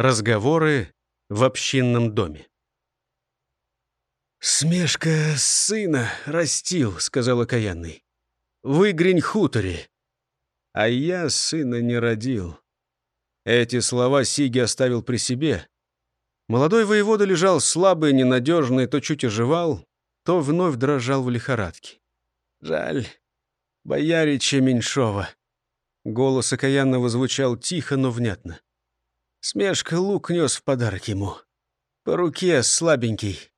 Разговоры в общинном доме. «Смешка сына растил», — сказал окаянный. «Выгрень хуторе». А я сына не родил. Эти слова Сиги оставил при себе. Молодой воевода лежал слабый, ненадежный, то чуть оживал, то вновь дрожал в лихорадке. «Жаль, боярича Меньшова». Голос окаянного звучал тихо, но внятно. Смешка лук нес в подарок ему. По руке слабенький.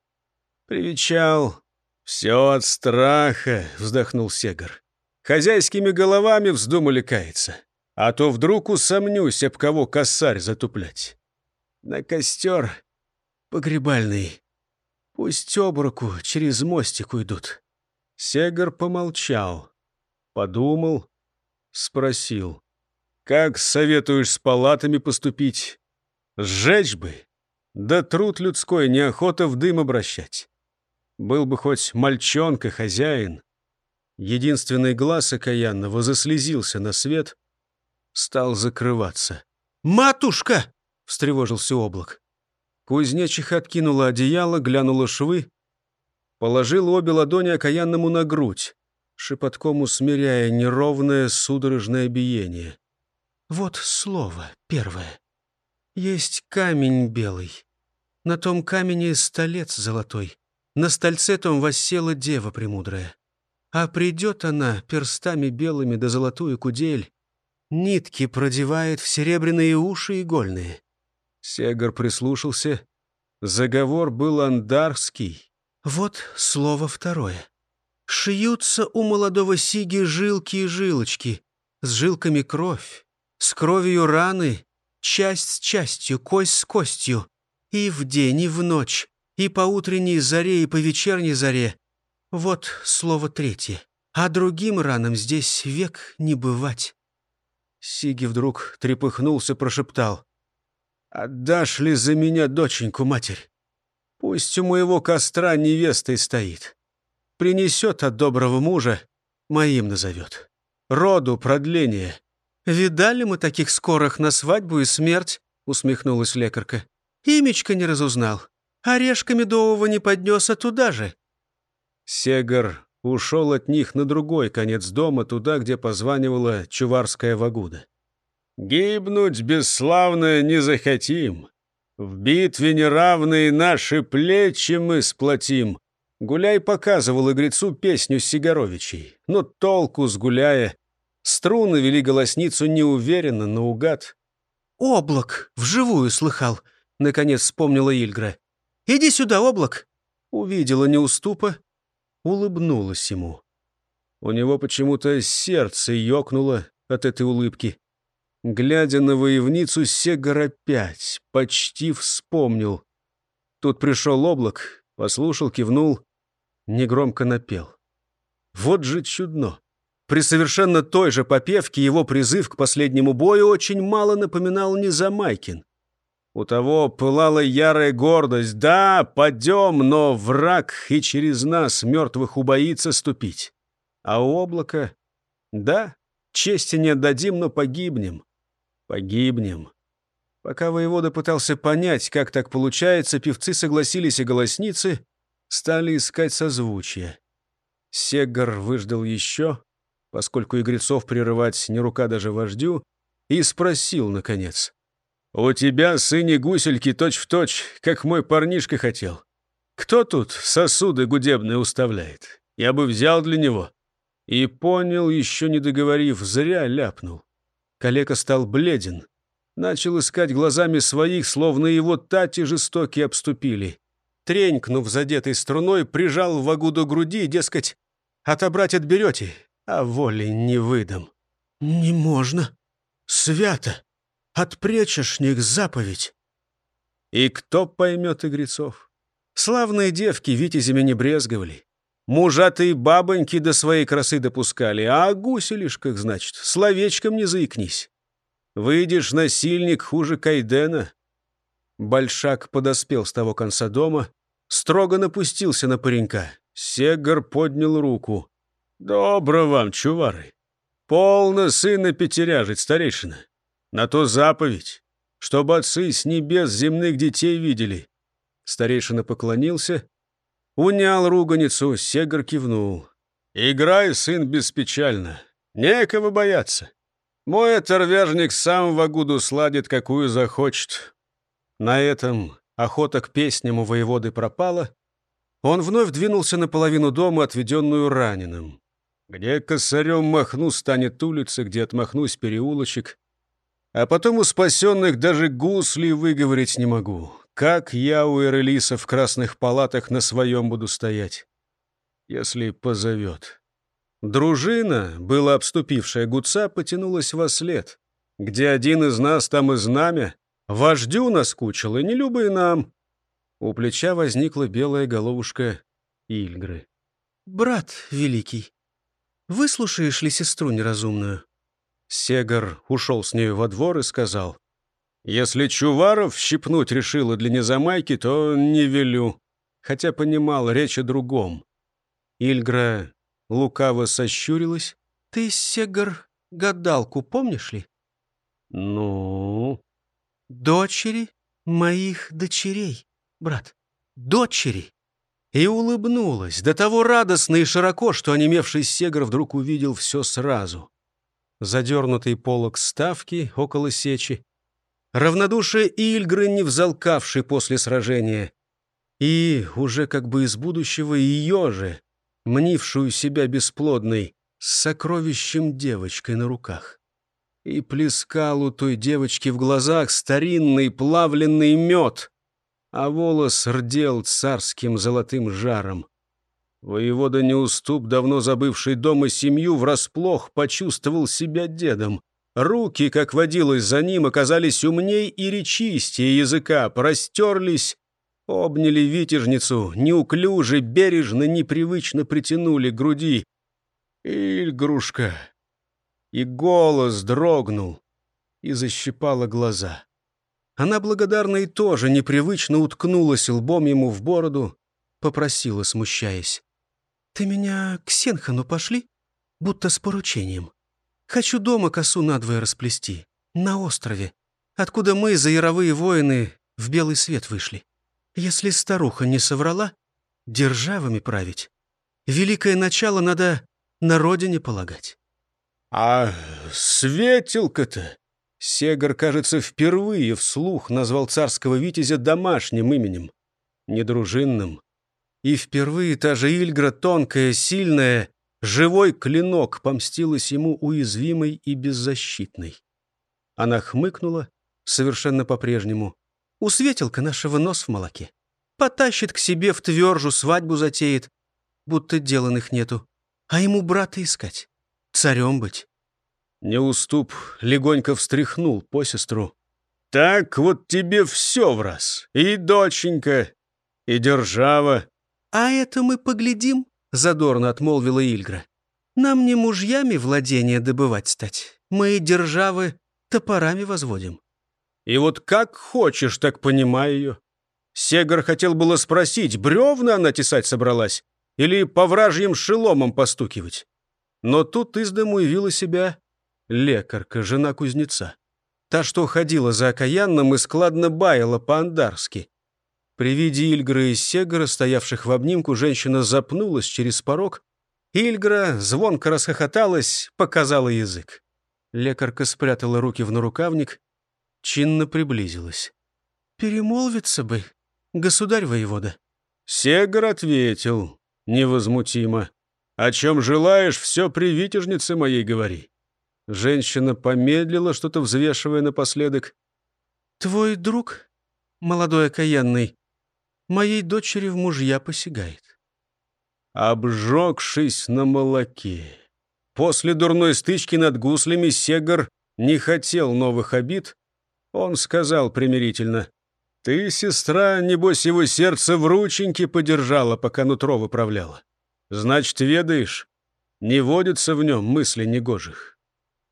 Привечал. «Все от страха», — вздохнул Сегар. «Хозяйскими головами вздумали каяться. А то вдруг усомнюсь, об кого косарь затуплять. На костер погребальный. Пусть обруку через мостик уйдут». Сегар помолчал, подумал, спросил. Как советуешь с палатами поступить? Сжечь бы. Да труд людской, неохота в дым обращать. Был бы хоть мальчонка, хозяин. Единственный глаз окаянного заслезился на свет, стал закрываться. «Матушка!» — встревожился облак. Кузнечиха откинула одеяло, глянула швы, положила обе ладони окаянному на грудь, шепотком усмиряя неровное судорожное биение. Вот слово первое. Есть камень белый. На том камне столец золотой. На стольце том воссела дева премудрая. А придет она перстами белыми да золотую кудель, нитки продевает в серебряные уши игольные. Сегар прислушался. Заговор был андарский. Вот слово второе. Шьются у молодого сиги жилки и жилочки, с жилками кровь, с кровью раны, часть с частью, кость с костью, и в день, и в ночь, и по утренней заре, и по вечерней заре. Вот слово третье. А другим ранам здесь век не бывать. Сиги вдруг трепыхнулся, прошептал. «Отдашь ли за меня доченьку, матерь? Пусть у моего костра невестой стоит. Принесет от доброго мужа, моим назовет. Роду продление, «Видали мы таких скорых на свадьбу и смерть?» — усмехнулась лекарка. «Имечко не разузнал. Орешка медового не поднес, а туда же». Сегар ушел от них на другой конец дома, туда, где позванивала чуварская вагуда. «Гибнуть бесславно не захотим. В битве неравные наши плечи мы сплотим». Гуляй показывал игрецу песню Сигаровичей, но толку с Гуляя Струны вели голосницу неуверенно, наугад. «Облак! Вживую слыхал!» — наконец вспомнила Ильгра. «Иди сюда, облак!» Увидела неуступа, улыбнулась ему. У него почему-то сердце ёкнуло от этой улыбки. Глядя на воевницу, Сегар опять почти вспомнил. Тут пришел облак, послушал, кивнул, негромко напел. Вот же чудно! При совершенно той же попевке его призыв к последнему бою очень мало напоминал Низамайкин. У того пылала ярая гордость. Да, падем, но враг и через нас мертвых убоится ступить. А у облака... Да, чести не отдадим, но погибнем. Погибнем. Пока воевода пытался понять, как так получается, певцы согласились и голосницы стали искать созвучие. Сегар выждал еще, поскольку игрецов прерывать не рука даже вождю, и спросил, наконец. «У тебя, сыне гусельки, точь-в-точь, как мой парнишка хотел. Кто тут сосуды гудебные уставляет? Я бы взял для него». И понял, еще не договорив, зря ляпнул. Калека стал бледен. Начал искать глазами своих, словно его тати жестокие обступили. Тренькнув задетой струной, прижал вагу до груди, дескать, «Отобрать отберете, а воли не выдам». «Не можно. Свято. Отпречешь них заповедь». И кто поймет игрецов? Славные девки витязями не брезговали. Мужатые бабоньки до своей красы допускали, а о гуселишках, значит, словечком не заикнись. Выйдешь насильник хуже Кайдена. Большак подоспел с того конца дома, строго напустился на паренька. Сегар поднял руку. «Добро вам, чувары! Полно сына пятеряжить, старейшина! На то заповедь! чтобы отцы с небес земных детей видели». Старейшина поклонился, унял руганицу, Сегар кивнул. «Играй, сын, беспечально. Некого бояться. Мой оторвяжник сам в Агуду сладит, какую захочет». На этом охота к песням у воеводы пропала. Он вновь двинулся на половину дома, отведенную раненым. Где косарем махну, станет улица, где отмахнусь переулочек. А потом у спасенных даже гусли выговорить не могу. Как я у Эрелиса в красных палатах на своем буду стоять? Если позовет. Дружина, была обступившая гуца, потянулась во след. Где один из нас, там и знамя. Вождю наскучило, не любо и нам. У плеча возникла белая головушка Ильгры. «Брат великий, выслушаешь ли сестру неразумную?» Сегар ушел с нею во двор и сказал, «Если Чуваров щипнуть решила для незамайки, то не велю». Хотя понимал, речь о другом. Ильгра лукаво сощурилась. «Ты, Сегар, гадалку помнишь ли?» «Ну?» «Дочери моих дочерей, брат, дочери!» И улыбнулась, до того радостно и широко, что онемевший Сегар вдруг увидел все сразу задернутый полог ставки около сечи, равнодушие Ильгры, не взалкавший после сражения, и, уже как бы из будущего, ее же, мнившую себя бесплодной, с сокровищем девочкой на руках. И плескал у той девочки в глазах старинный плавленный мед, а волос рдел царским золотым жаром. Воевода Неуступ, давно забывший дом и семью, врасплох почувствовал себя дедом. Руки, как водилось за ним, оказались умней и речистее языка, простерлись, обняли витяжницу, неуклюже, бережно, непривычно притянули к груди. Ильгрушка! И голос дрогнул и защипала глаза. Она благодарна и тоже непривычно уткнулась лбом ему в бороду, попросила, смущаясь. «Ты меня к Сенхану пошли, будто с поручением. Хочу дома косу надвое расплести, на острове, откуда мы, заяровые воины, в белый свет вышли. Если старуха не соврала, державами править. Великое начало надо на родине полагать». «А светилка-то?» Сегар, кажется, впервые вслух назвал царского витязя домашним именем, недружинным, и впервые та же Ильгра, тонкая, сильная, живой клинок помстилась ему уязвимой и беззащитной. Она хмыкнула, совершенно по-прежнему. У Светилка нашего нос в молоке. Потащит к себе в твержу, свадьбу затеет, будто деланных нету. А ему брата искать, царем быть. Неуступ легонько встряхнул по сестру. «Так вот тебе все в раз. И доченька, и держава, «А это мы поглядим», — задорно отмолвила Ильгра. «Нам не мужьями владения добывать стать. Мы державы топорами возводим». И вот как хочешь, так понимай ее. Сегар хотел было спросить, бревна она тесать собралась или по вражьим шеломам постукивать. Но тут из дому явила себя лекарка, жена кузнеца. Та, что ходила за окаянным и складно баяла по-андарски. При виде Ильгры и Сегара, стоявших в обнимку, женщина запнулась через порог. Ильгра звонко расхохоталась, показала язык. Лекарка спрятала руки в нарукавник, чинно приблизилась. «Перемолвиться бы, государь воевода». Сегар ответил невозмутимо. «О чем желаешь, все при витяжнице моей говори». Женщина помедлила, что-то взвешивая напоследок. «Твой друг, молодой окаянный, моей дочери в мужья посягает. Обжегшись на молоке. После дурной стычки над гуслями Сегар не хотел новых обид. Он сказал примирительно, «Ты, сестра, небось, его сердце в рученьке подержала, пока нутро выправляла. Значит, ведаешь, не водится в нем мысли негожих».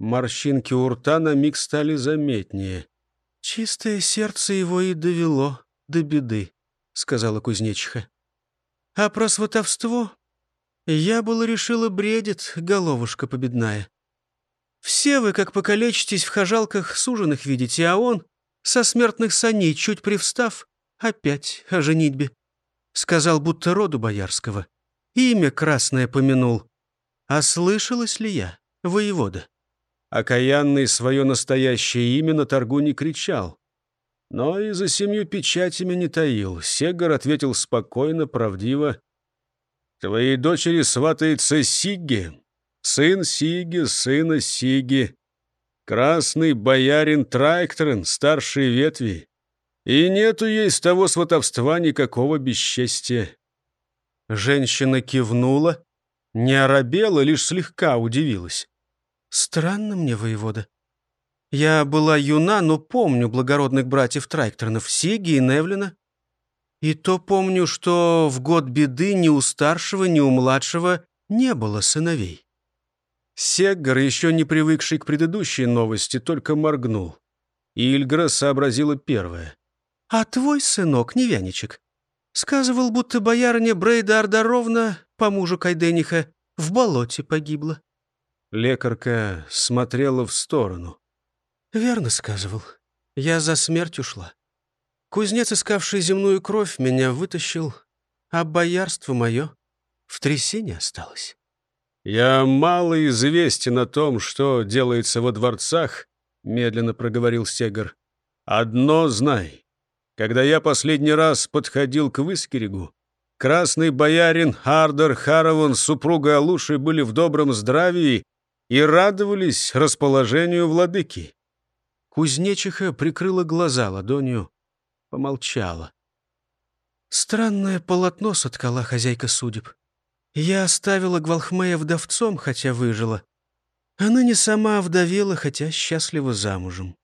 Морщинки у рта на миг стали заметнее. «Чистое сердце его и довело до беды», — сказала кузнечиха. «А про сватовство я было решила бредит, головушка победная. Все вы, как покалечитесь в хожалках, суженых видите, а он Со смертных саней, чуть привстав, опять о женитьбе. Сказал, будто роду боярского. Имя красное помянул. А слышалась ли я, воевода? Окаянный свое настоящее имя на торгу не кричал. Но и за семью печатями не таил. Сегар ответил спокойно, правдиво. «Твоей дочери сватается Сигги, сын Сиги, сына Сиги, красный боярин Трайкторен, старшей ветви, и нету ей с того сватовства никакого бесчестия». Женщина кивнула, не оробела, лишь слегка удивилась. «Странно мне, воевода. Я была юна, но помню благородных братьев Трайкторнов, Сиги и Невлина. И то помню, что в год беды ни у старшего, ни у младшего не было сыновей». Сеггар, еще не привыкший к предыдущей новости, только моргнул. Ильгра сообразила первое. «А твой сынок, невяничек, сказывал, будто боярыня Брейда Ардаровна, по мужу Кайдениха, в болоте погибла». Лекарка смотрела в сторону. «Верно сказывал. Я за смерть ушла. Кузнец, искавший земную кровь, меня вытащил, а боярство мое в трясине осталось». «Я мало известен о том, что делается во дворцах», — медленно проговорил Сегар. «Одно знай. Когда я последний раз подходил к Выскерегу, красный боярин Ардер Харован с супругой Алушей были в добром здравии и радовались расположению владыки. Кузнечиха прикрыла глаза ладонью, помолчала. Странное полотно соткала хозяйка судеб. Я оставила Гвалхмея вдовцом, хотя выжила. А ныне сама вдовела, хотя счастлива замужем.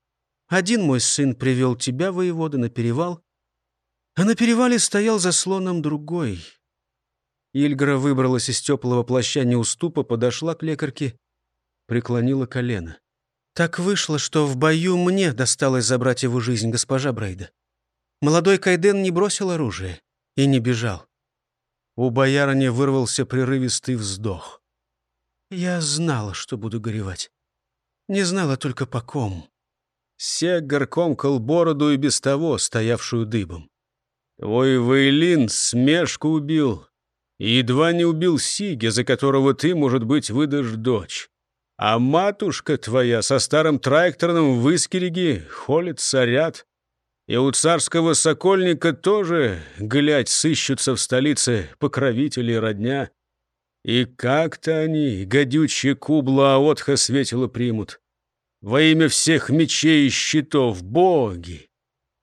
Один мой сын привел тебя, воевода, на перевал, а на перевале стоял за слоном другой. Ильгра выбралась из теплого плаща неуступа, подошла к лекарке преклонила колено. «Так вышло, что в бою мне досталось забрать его жизнь, госпожа Брейда. Молодой Кайден не бросил оружие и не бежал. У боярыни вырвался прерывистый вздох. Я знала, что буду горевать. Не знала только по ком. Сегар комкал бороду и без того, стоявшую дыбом. Твой Вейлин смешку убил. И едва не убил Сиги, за которого ты, может быть, выдашь дочь. А матушка твоя со старым тракторным в Искереге холит царят. И у царского сокольника тоже, глядь, сыщутся в столице покровители родня. И как-то они, гадючие кубла Аотха светило примут. Во имя всех мечей и щитов, боги!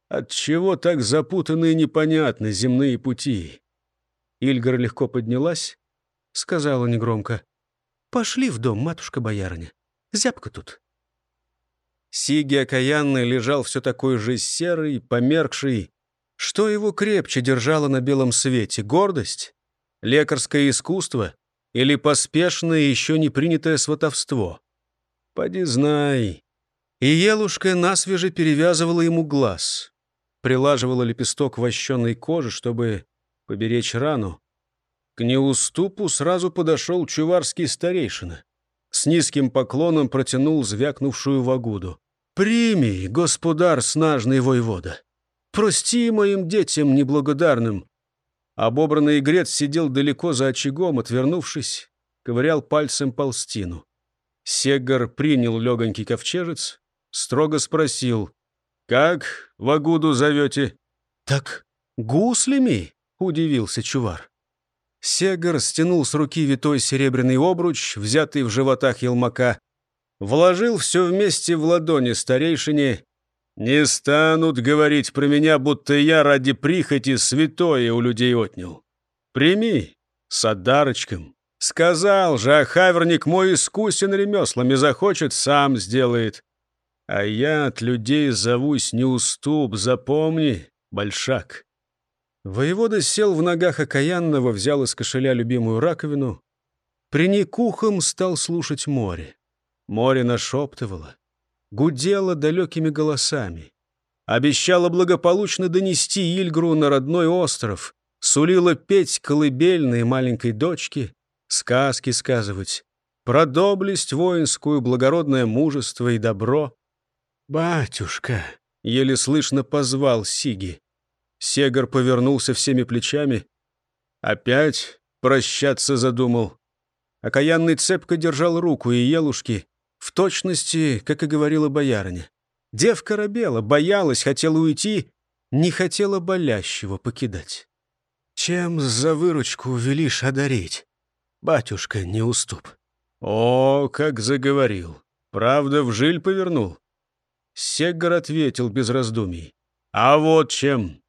Отчего так запутаны и непонятны земные пути? Ильгар легко поднялась, сказала негромко. Пошли в дом, матушка-боярыня. Зябко тут. Сиги окаянный лежал все такой же серый, померкший. Что его крепче держало на белом свете? Гордость? Лекарское искусство? Или поспешное, еще не принятое сватовство? Поди знай. И елушка насвеже перевязывала ему глаз. Прилаживала лепесток вощеной кожи, чтобы поберечь рану. К неуступу сразу подошел чуварский старейшина. С низким поклоном протянул звякнувшую вагуду. «Прими, господар снажный воевода! Прости моим детям неблагодарным!» Обобранный игрец сидел далеко за очагом, отвернувшись, ковырял пальцем полстину. Сегар принял легонький ковчежец, строго спросил, «Как вагуду зовете?» «Так гуслями?» — удивился чувар. Сегар стянул с руки витой серебряный обруч, взятый в животах елмака, вложил все вместе в ладони старейшине. «Не станут говорить про меня, будто я ради прихоти святое у людей отнял. Прими, с одарочком. Сказал же, а хаверник мой искусен ремеслами, захочет, сам сделает. А я от людей зовусь не уступ, запомни, большак». Воевода сел в ногах окаянного, взял из кошеля любимую раковину. Приник ухом, стал слушать море. Море нашептывало, гудело далекими голосами. Обещало благополучно донести Ильгру на родной остров, сулило петь колыбельные маленькой дочке, сказки сказывать, про доблесть воинскую, благородное мужество и добро. «Батюшка!» еле слышно позвал Сиги. Сегар повернулся всеми плечами. Опять прощаться задумал. Окаянный цепко держал руку и елушки, в точности, как и говорила боярыня. Девка робела, боялась, хотела уйти, не хотела болящего покидать. «Чем за выручку велишь одарить? Батюшка, не уступ». О, как заговорил. Правда, в жиль повернул. Сегар ответил без раздумий. «А вот чем.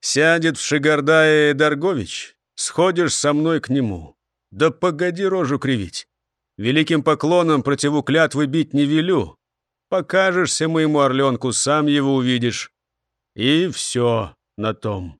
Сядет в Шигардае Даргович, сходишь со мной к нему. Да погоди рожу кривить. Великим поклоном противу клятвы бить не велю. Покажешься моему орленку, сам его увидишь. И все на том.